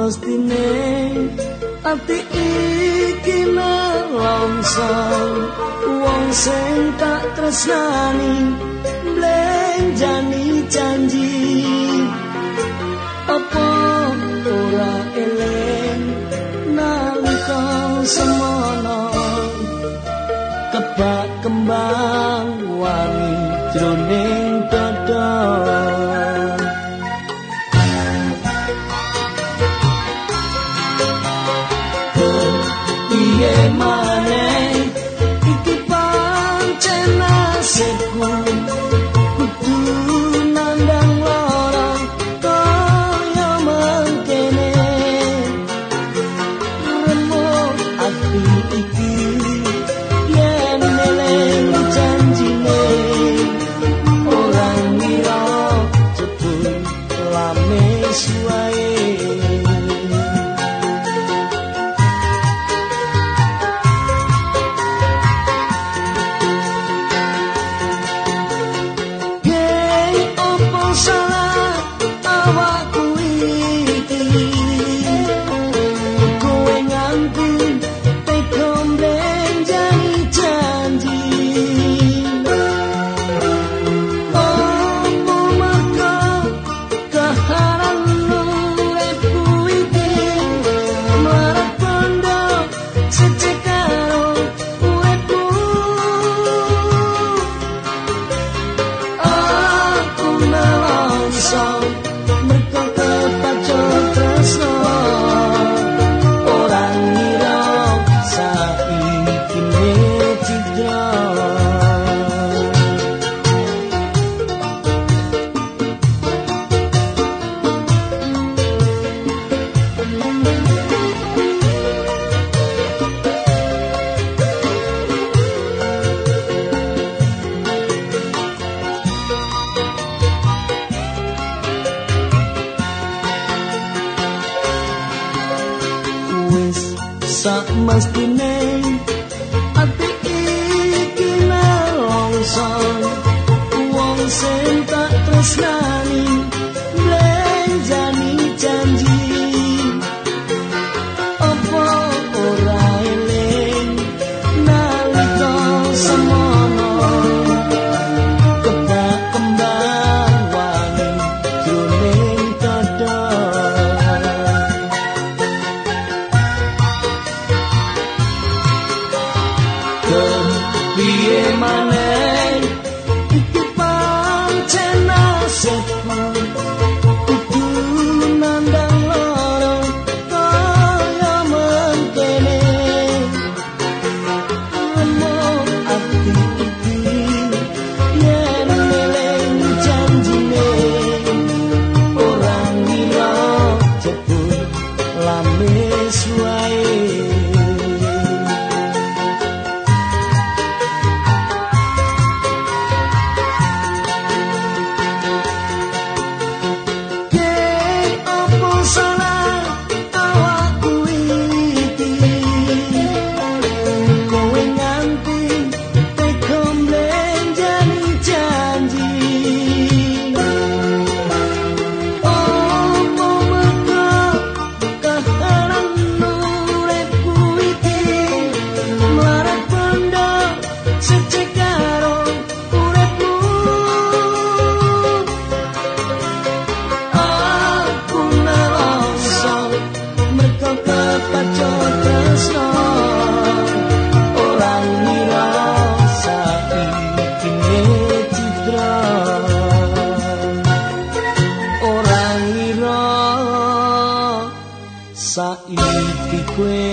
mesti ne ati iki melongsong wong sing tak tresnani blenjani janji. Apa ora eleng nalika semono? Kebak kembang wangi jroning semane itu pancen nasibku Mereka pensa, mas primeiro be in my name. quên